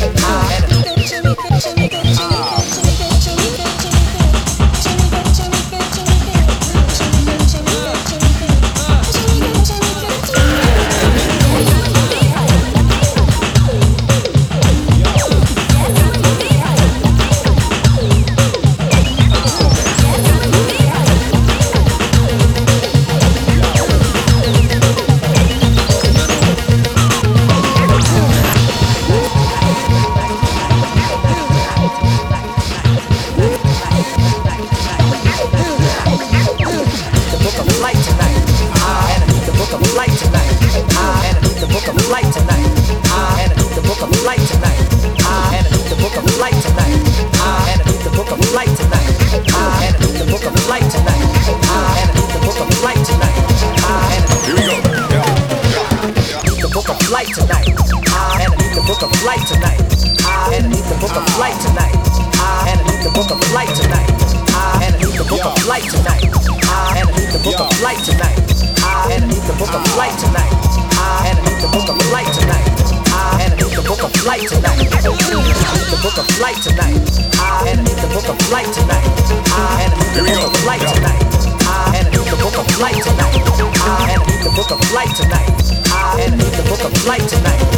Uh, tonight. And I need to book a flight tonight. And I need to book a flight tonight. And I need to book a flight tonight. And I need to book a flight tonight. And I need to book a flight tonight. And I need to book a flight tonight. And I need to book a flight tonight. And I need to book a flight tonight. I need to book a flight tonight. And I need to book a flight tonight. And I need to book a flight tonight. And I need to book a flight tonight. And I need to book a flight tonight. And I need to book a flight tonight.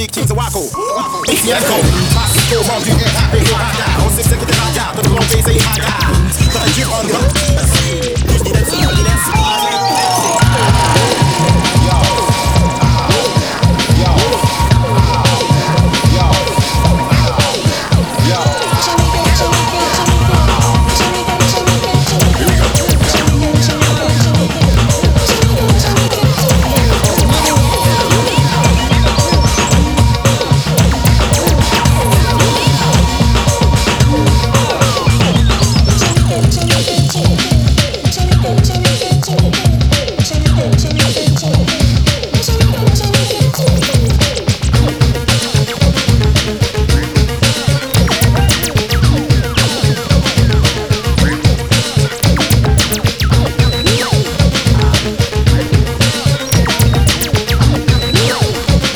big teams of Waco. Fiasco. Classico, mom, you get happy, you hot guy. On six, take it to my guy. The long days ain't my guy. But I get on the.